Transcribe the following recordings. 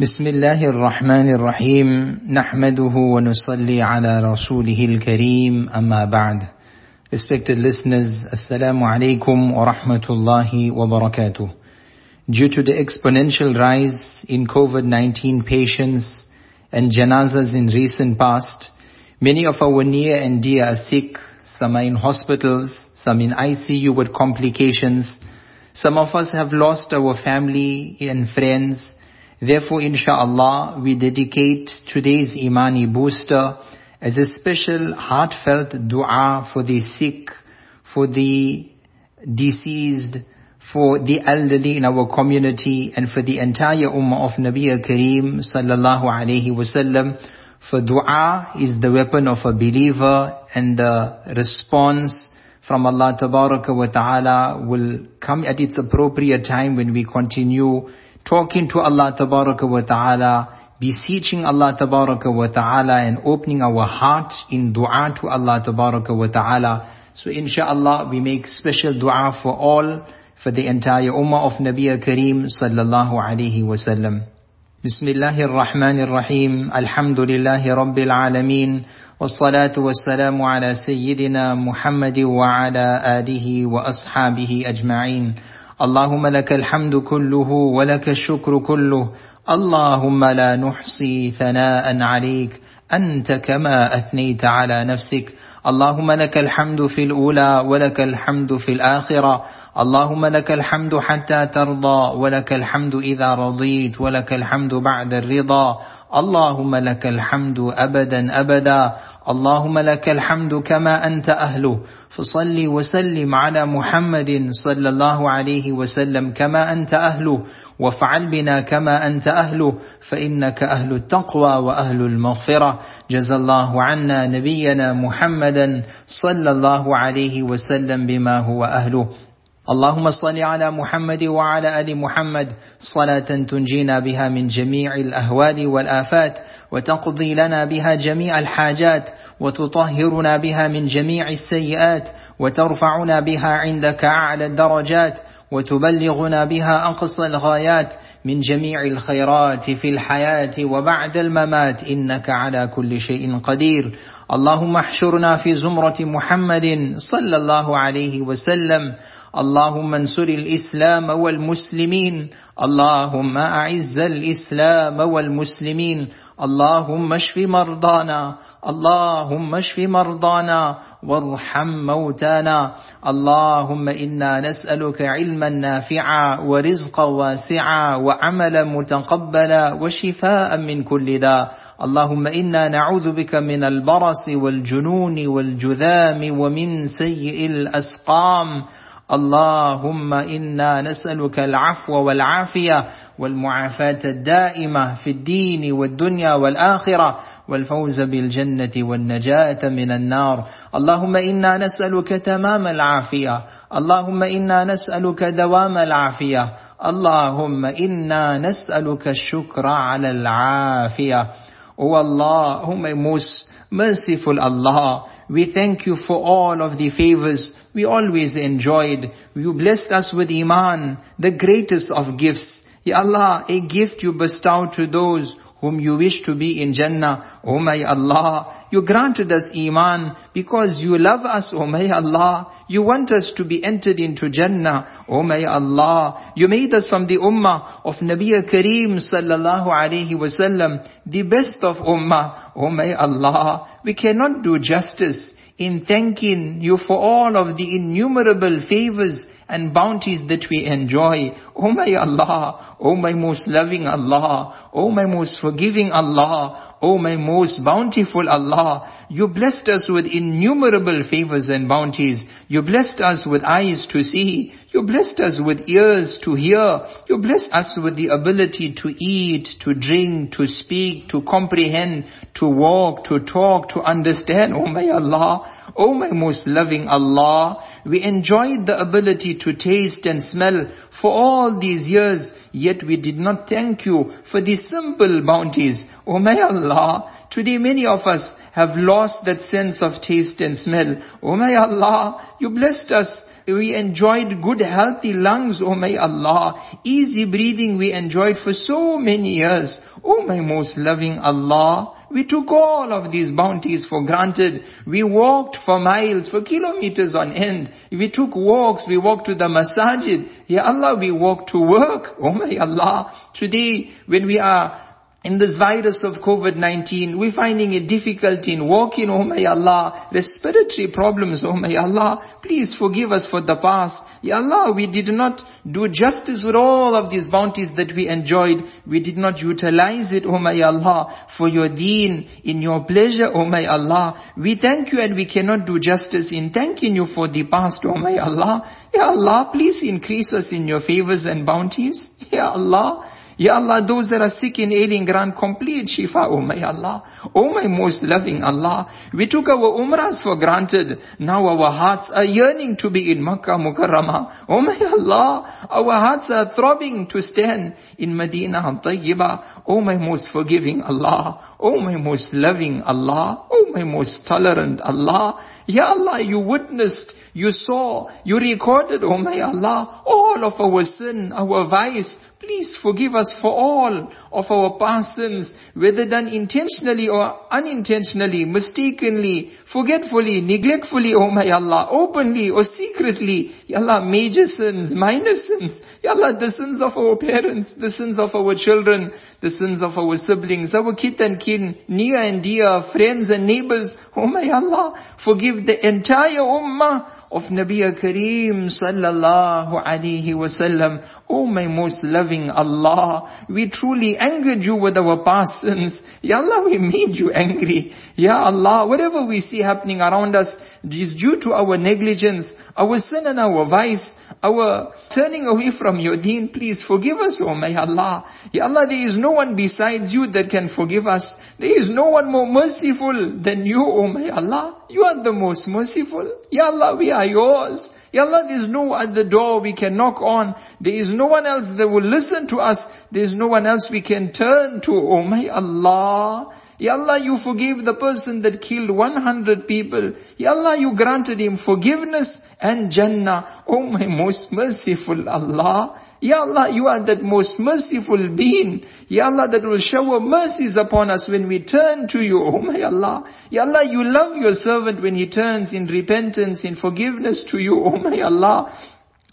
بسم الله الرحمن الرحيم نحمده ونصلي على رسوله الكريم أما بعد Respected listeners, Assalamu alaikum wa rahmatullahi wa barakatuh. Due to the exponential rise in COVID-19 patients and janazas in recent past, many of our near and dear are sick, some are in hospitals, some in ICU with complications, some of us have lost our family and friends, Therefore, inshallah, we dedicate today's Imaani booster as a special heartfelt dua for the sick, for the deceased, for the elderly in our community, and for the entire ummah of Nabi Kareem sallallahu alayhi wasallam. For dua is the weapon of a believer and the response from Allah wa ta'ala will come at its appropriate time when we continue talking to Allah Tabaraka wa Ta'ala, beseeching Allah Tabaraka wa Ta'ala and opening our heart in dua to Allah Tabaraka wa Ta'ala. So inshallah we make special dua for all, for the entire ummah of Nabi Kareem sallallahu alayhi wa sallam. بسم الله الرحمن الرحيم الحمد لله رب العالمين والصلاة والسلام على سيدنا محمد وعلى آله وأصحابه أجمعين اللهم لك الحمد كله ولك الشكر كله. اللهم لا نحصي ثناء عليك. أنت كما أثنيت على نفسك. اللهم لك الحمد في الأولى ولك الحمد في الآخرة. اللهم لك الحمد حتى ترضى ولك الحمد إذا رضيت ولك الحمد بعد الرضا. اللهم لك الحمد أبدا أبدا. اللهم لك الحمد كما أنت أهله. فصل وسلم على محمد صلى الله عليه وسلم كما أنت أهله. وافعل بنا كما أنت أهله. فإنك أهل التقوى وأهل المغفرة. جزى الله عنا نبينا محمدا صلى الله عليه وسلم بما هو أهله. اللهم صل على محمد وعلى آل محمد. صلاة تنجينا بها من جميع الأهوال والآفات وتقضي لنا بها جميع الحاجات وتطهرنا بها من جميع السيئات وترفعنا بها عندك أعلى الدرجات وتبلغنا بها أقصى الغايات من جميع الخيرات في الحياة وبعد الممات إنك على كل شيء قدير. اللهم احشرنا في زمرة محمد صلى الله عليه وسلم. اللهم انصر الإسلام والمسلمين. اللهم أعز الإسلام والمسلمين. اللهم اشف مرضانا. اللهم اشف مرضانا. وارحم موتانا. اللهم إنا نسألك علما نافعا ورزقا واسعا وعملا متقبلا وشفاء من كل داء. اللهم إنا نعوذ بك من البرص والجنون والجذام ومن سيء الأسقام. اللهم إنا نسألك العفو والعافية والمعافاة الدائمة في الدين والدنيا والآخرة والفوز بالجنة والنجاة من النار. اللهم إنا نسألك تمام العافية. اللهم إنا نسألك دوام العافية. اللهم إنا نسألك الشكر على العافية. whom my most merciful Allah, we thank you for all of the favors we always enjoyed. You blessed us with Iman, the greatest of gifts. Ya Allah, a gift you bestow to those whom you wish to be in Jannah. O my Allah, you granted us Iman because you love us, O my Allah. You want us to be entered into Jannah. O oh my Allah, you made us from the Ummah of Nabi Kareem sallallahu alayhi wasallam, the best of Ummah. O my Allah, we cannot do justice in thanking you for all of the innumerable favors and bounties that we enjoy. Oh my Allah, oh my most loving Allah, oh my most forgiving Allah, oh my most bountiful Allah, you blessed us with innumerable favors and bounties. You blessed us with eyes to see. You blessed us with ears to hear. You blessed us with the ability to eat, to drink, to speak, to comprehend, to walk, to talk, to understand. Oh my Allah, oh my most loving Allah, we enjoyed the ability to taste and smell for all these years, yet we did not thank you for these simple bounties. O my Allah, today many of us have lost that sense of taste and smell. O my Allah, you blessed us we enjoyed good healthy lungs, oh my Allah. Easy breathing we enjoyed for so many years. Oh my most loving Allah. We took all of these bounties for granted. We walked for miles, for kilometers on end. We took walks, we walked to the masajid. Ya Allah, we walked to work. Oh my Allah. Today, when we are in this virus of COVID-19, we're finding it difficult in walking, oh my Allah, respiratory problems, oh my Allah, please forgive us for the past. Ya Allah, we did not do justice with all of these bounties that we enjoyed. We did not utilize it, oh my Allah, for your deen, in your pleasure, oh my Allah. We thank you and we cannot do justice in thanking you for the past, oh my Allah. Ya Allah, please increase us in your favors and bounties. Ya Allah, Ya Allah, those that are sick and ailing, grant complete shifa, oh my Allah. Oh my most loving Allah. We took our umrahs for granted. Now our hearts are yearning to be in Makkah Mukarramah. Oh my Allah. Our hearts are throbbing to stand in Medina Tayyibah. Oh my most forgiving Allah. Oh my most loving Allah. Oh my most tolerant Allah. Ya Allah, you witnessed, you saw, you recorded, oh my Allah, all of our sin, our vice, Please forgive us for all of our past sins, whether done intentionally or unintentionally, mistakenly, forgetfully, neglectfully, oh my Allah, openly or secretly. Ya Allah, major sins, minor sins. Ya Allah, the sins of our parents, the sins of our children, the sins of our siblings, our kith and kin, near and dear, friends and neighbors. Oh my Allah, forgive the entire ummah of Nabi Kareem sallallahu alaihi wasallam. Oh my most loving Allah, we truly angered you with our past sins. Ya Allah, we made you angry. Ya Allah, whatever we see happening around us is due to our negligence, our sin and our vice, our turning away from your deen. Please forgive us, oh my Allah. Ya Allah, there is no one besides you that can forgive us. There is no one more merciful than you, oh my Allah. You are the most merciful. Ya Allah, we are yours. Ya Allah, there is no other door we can knock on. There is no one else that will listen to us. There is no one else we can turn to. Oh my Allah. Ya Allah, you forgave the person that killed 100 people. Ya Allah, you granted him forgiveness and Jannah. Oh my most merciful Allah. Ya Allah, you are that most merciful being. Ya Allah, that will shower mercies upon us when we turn to you. Oh my Allah. Ya Allah, you love your servant when he turns in repentance, in forgiveness to you. Oh my Allah.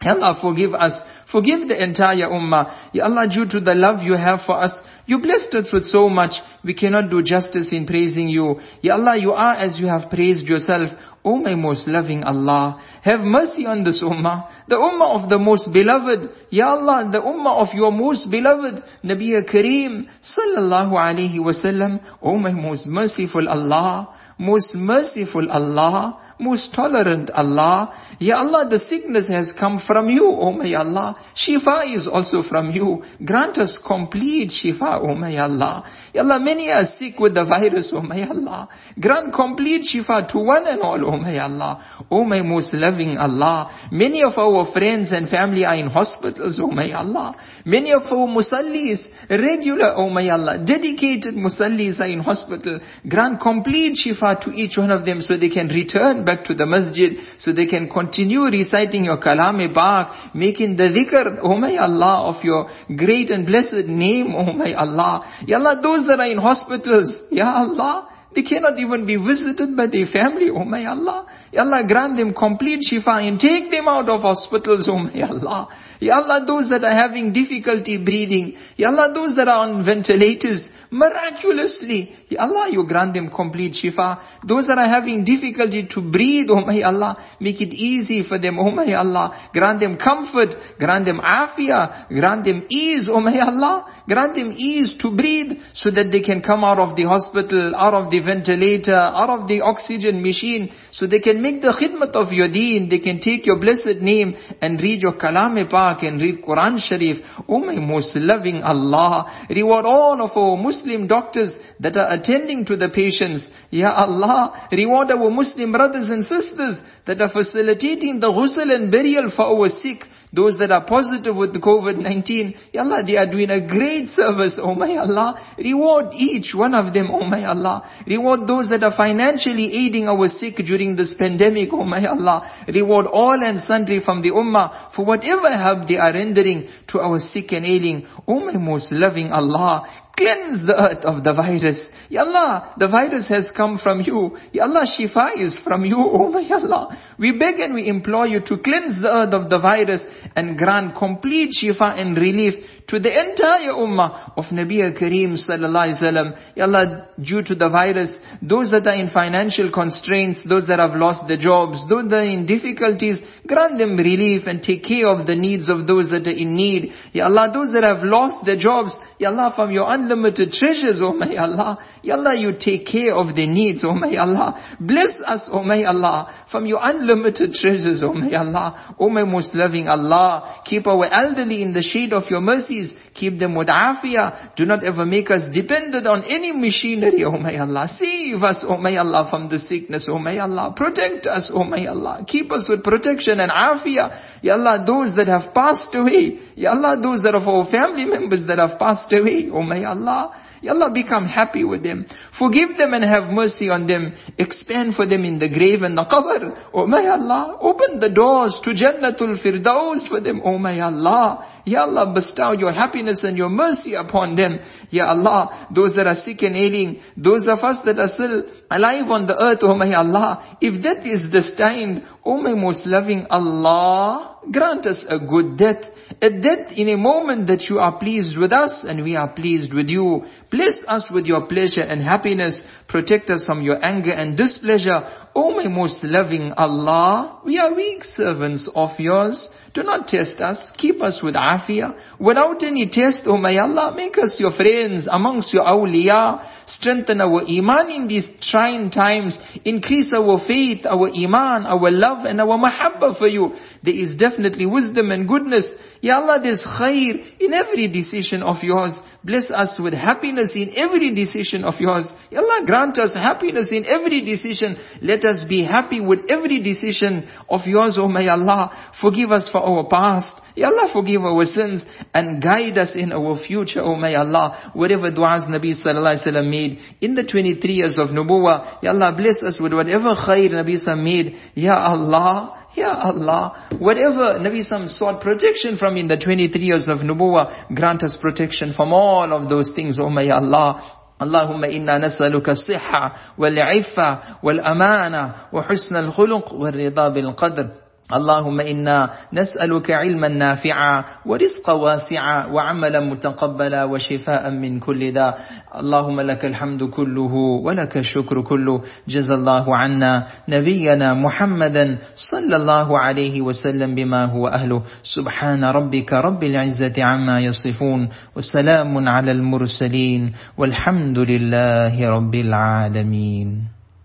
Ya Allah, forgive us. Forgive the entire ummah. Ya Allah, due to the love you have for us, you blessed us with so much. We cannot do justice in praising you. Ya Allah, you are as you have praised yourself. O my most loving Allah, have mercy on this ummah, the ummah of the most beloved. Ya Allah, the ummah of your most beloved, Nabi Kareem, sallallahu alayhi wasallam. O my most merciful Allah, most merciful Allah, most tolerant Allah. Ya Allah, the sickness has come from you, O my Allah. Shifa is also from you. Grant us complete shifa, O my Allah. Ya Allah, many are sick with the virus, O my Allah. Grant complete shifa to one and all, O my Allah. O my most loving Allah. Many of our friends and family are in hospitals, O my Allah. Many of our musallis, regular, O my Allah, dedicated musallis are in hospital. Grant complete shifa to each one of them so they can return back to the masjid so they can continue reciting your kalam Pak, making the dhikr, oh my Allah, of your great and blessed name, oh my Allah. Ya Allah, those that are in hospitals, Ya Allah, they cannot even be visited by their family, oh my Allah. Ya Allah, grant them complete shifa and take them out of hospitals, oh my Allah. Ya Allah, those that are having difficulty breathing. Ya Allah, those that are on ventilators, miraculously, Ya Allah, you grant them complete shifa. Those that are having difficulty to breathe, oh my Allah, make it easy for them, oh my Allah. Grant them comfort, grant them afia, grant them ease, oh my Allah. Grant them ease to breathe so that they can come out of the hospital, out of the ventilator, out of the oxygen machine, so they can make the khidmat of your deen, they can take your blessed name and read your kalam Pak and read Quran Sharif. Oh my most loving Allah, reward all of our Muslim doctors that are attending to the patients. Ya Allah, reward our Muslim brothers and sisters that are facilitating the ghusl and burial for our sick. Those that are positive with the COVID-19, Ya Allah, they are doing a great service, oh my Allah. Reward each one of them, oh my Allah. Reward those that are financially aiding our sick during this pandemic, oh my Allah. Reward all and sundry from the Ummah for whatever help they are rendering to our sick and ailing. Oh my most loving Allah, Cleanse the earth of the virus. Ya Allah, the virus has come from you. Ya Allah, shifa is from you, oh my Allah. We beg and we implore you to cleanse the earth of the virus and grant complete shifa and relief to the entire ummah of Nabi Kareem sallallahu alaihi wasallam. Due to the virus, those that are in financial constraints, those that have lost their jobs, those that are in difficulties, grant them relief and take care of the needs of those that are in need. Ya Allah, those that have lost their jobs, Ya Allah, from your unlimited treasures, oh my Allah. Ya Allah, you take care of their needs, oh my Allah. Bless us, oh my Allah, from your unlimited treasures, O my Allah. O my most loving Allah, keep our elderly in the shade of your mercies. Keep them with afiyah. Do not ever make us dependent on any machinery, oh my Allah. Save us, oh my Allah, from the sickness, oh my Allah. Protect us, oh my Allah. Keep us with protection and afiyah. Ya Allah, those that have passed away. Ya Allah, those that are our family members that have passed away, oh my Allah. Allah, become happy with them. Forgive them and have mercy on them. Expand for them in the grave and the qabr. Oh my Allah, open the doors to Jannatul Firdaus for them. Oh my Allah. Ya Allah, bestow your happiness and your mercy upon them. Ya Allah, those that are sick and ailing, those of us that are still alive on the earth, oh my Allah, if death is destined, oh my most loving Allah, grant us a good death. A death in a moment that you are pleased with us and we are pleased with you. Bless us with your pleasure and happiness. Protect us from your anger and displeasure. O my most loving Allah, we are weak servants of yours. Do not test us. Keep us with afiyah. Without any test, O my Allah, make us your friends amongst your awliya. Strengthen our iman in these trying times. Increase our faith, our iman, our love and our mahabbah for you. There is definitely wisdom and goodness. Ya Allah, there's khair in every decision of yours. Bless us with happiness in every decision of yours. Ya Allah, grant us happiness in every decision. Let us be happy with every decision of yours, O my Allah. Forgive us for our past. Ya Allah, forgive our sins and guide us in our future, O my Allah. Whatever du'as Nabi sallallahu alaihi wasallam made in the 23 years of Nubuwa, Ya Allah, bless us with whatever khair Nabi sallallahu made. Ya Allah, Ya Allah, whatever Nabi Sam sought protection from in the 23 years of Nubuwa, grant us protection from all of those things, O my Allah. اللهم إنا نسألك الصحة والعفة والأمانة وحسن الخلق والرضا بالقدر اللهم إنا نسألك علما نافعا ورزقا واسعا وعملا متقبلا وشفاء من كل داء اللهم لك الحمد كله ولك الشكر كله. جزى الله عنا نبينا محمدا صلى الله عليه وسلم بما هو أهله. سبحان ربك رب العزة عما يصفون وسلام على المرسلين والحمد لله رب العالمين.